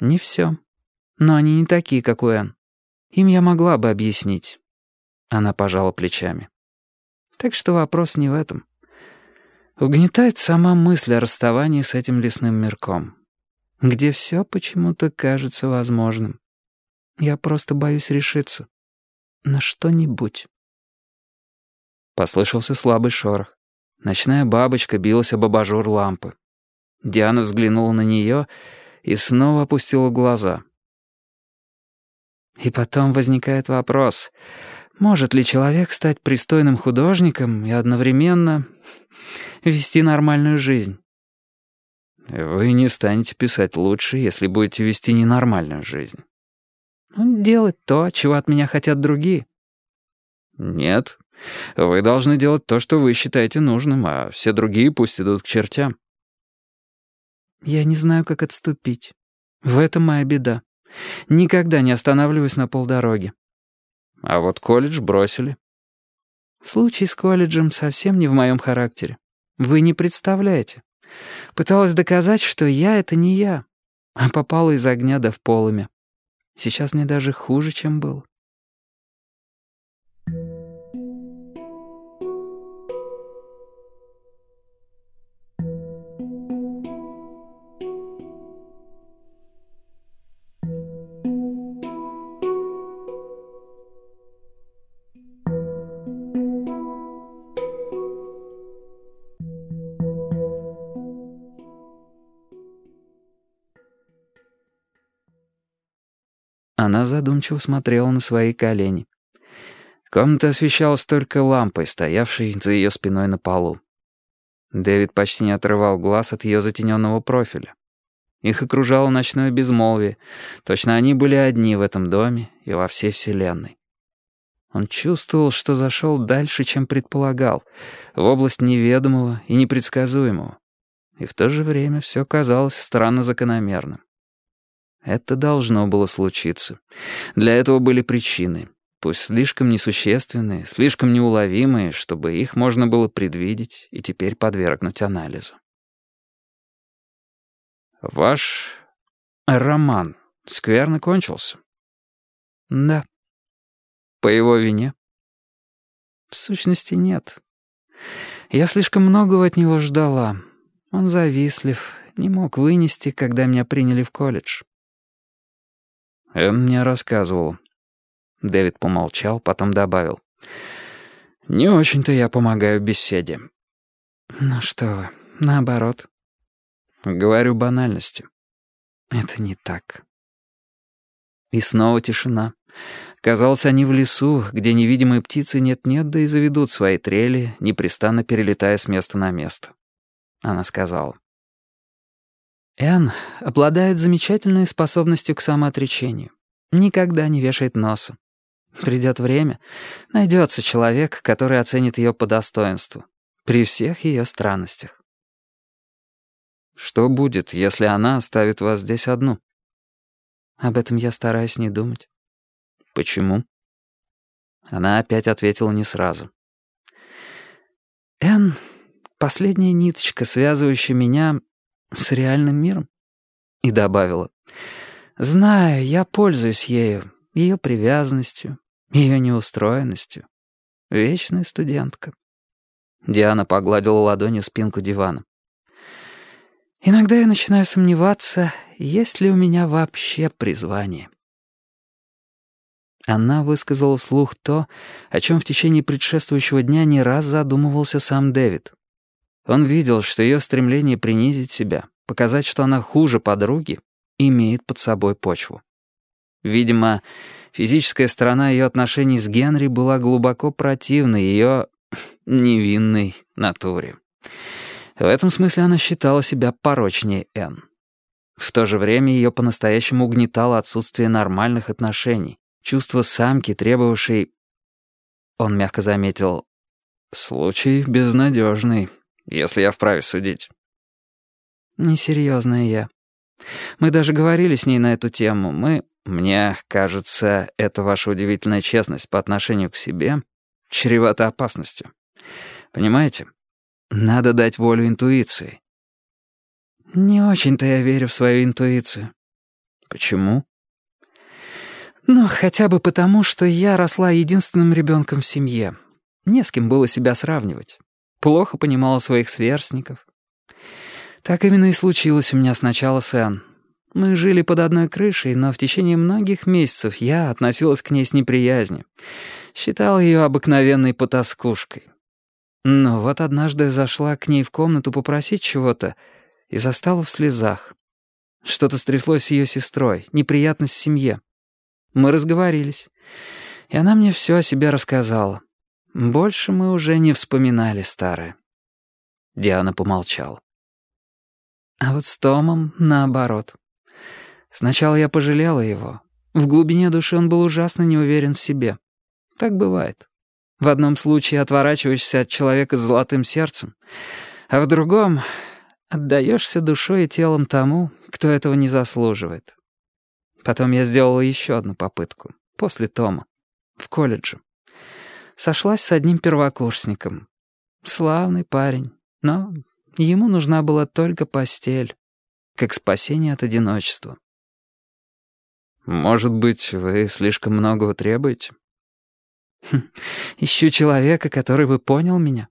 Не все. Но они не такие, как у Энн. Им я могла бы объяснить. Она пожала плечами. Так что вопрос не в этом. Угнетает сама мысль о расставании с этим лесным мирком, где все почему-то кажется возможным. Я просто боюсь решиться. На что-нибудь. Послышался слабый шорох. Ночная бабочка билась об абажур лампы. Диана взглянула на нее и снова опустила глаза. И потом возникает вопрос, может ли человек стать пристойным художником и одновременно вести нормальную жизнь? Вы не станете писать лучше, если будете вести ненормальную жизнь. Ну, делать то, чего от меня хотят другие. Нет, вы должны делать то, что вы считаете нужным, а все другие пусть идут к чертям. Я не знаю, как отступить. В этом моя беда. Никогда не останавливаюсь на полдороги. А вот колледж бросили. Случай с колледжем совсем не в моем характере. Вы не представляете. Пыталась доказать, что я — это не я, а попала из огня до в полымя. Сейчас мне даже хуже, чем было. Она задумчиво смотрела на свои колени. Комната освещалась только лампой, стоявшей за ее спиной на полу. Дэвид почти не отрывал глаз от ее затененного профиля. Их окружало ночное безмолвие. Точно они были одни в этом доме и во всей вселенной. Он чувствовал, что зашел дальше, чем предполагал, в область неведомого и непредсказуемого. И в то же время все казалось странно закономерным. Это должно было случиться. Для этого были причины. Пусть слишком несущественные, слишком неуловимые, чтобы их можно было предвидеть и теперь подвергнуть анализу. «Ваш роман скверно кончился?» «Да». «По его вине?» «В сущности, нет. Я слишком многого от него ждала. Он завистлив, не мог вынести, когда меня приняли в колледж. Эн мне рассказывал. Дэвид помолчал, потом добавил. «Не очень-то я помогаю беседе». «Ну что вы, наоборот». «Говорю банальности». «Это не так». И снова тишина. Казалось, они в лесу, где невидимые птицы нет-нет, да и заведут свои трели, непрестанно перелетая с места на место. Она сказала. Энн обладает замечательной способностью к самоотречению. Никогда не вешает носа. Придет время, найдется человек, который оценит ее по достоинству, при всех ее странностях. Что будет, если она оставит вас здесь одну? Об этом я стараюсь не думать. Почему? Она опять ответила не сразу. Энн — последняя ниточка, связывающая меня с реальным миром. И добавила, знаю, я пользуюсь ею, ее привязанностью, ее неустроенностью. Вечная студентка. Диана погладила ладонью спинку дивана. Иногда я начинаю сомневаться, есть ли у меня вообще призвание. Она высказала вслух то, о чем в течение предшествующего дня не раз задумывался сам Дэвид. Он видел, что ее стремление принизить себя, показать, что она хуже подруги, имеет под собой почву. Видимо, физическая сторона ее отношений с Генри была глубоко противна ее невинной натуре. В этом смысле она считала себя порочнее Энн. В то же время ее по-настоящему угнетало отсутствие нормальных отношений, чувство самки, требовавшей... Он мягко заметил, «Случай безнадежный» если я вправе судить». «Несерьезная я. Мы даже говорили с ней на эту тему. Мы...» «Мне кажется, это ваша удивительная честность по отношению к себе чревата опасностью. Понимаете? Надо дать волю интуиции». «Не очень-то я верю в свою интуицию. Почему? Ну, хотя бы потому, что я росла единственным ребенком в семье. Не с кем было себя сравнивать. Плохо понимала своих сверстников. Так именно и случилось у меня сначала с Энн. Мы жили под одной крышей, но в течение многих месяцев я относилась к ней с неприязнью. Считал ее обыкновенной потаскушкой. Но вот однажды зашла к ней в комнату попросить чего-то и застала в слезах. Что-то стряслось с ее сестрой, неприятность в семье. Мы разговорились, и она мне все о себе рассказала. Больше мы уже не вспоминали старое. Диана помолчала. А вот с Томом наоборот. Сначала я пожалела его. В глубине души он был ужасно неуверен в себе. Так бывает. В одном случае отворачиваешься от человека с золотым сердцем, а в другом отдаешься душой и телом тому, кто этого не заслуживает. Потом я сделала еще одну попытку, после Тома, в колледже. Сошлась с одним первокурсником. Славный парень, но ему нужна была только постель, как спасение от одиночества. «Может быть, вы слишком многого требуете?» хм, «Ищу человека, который бы понял меня.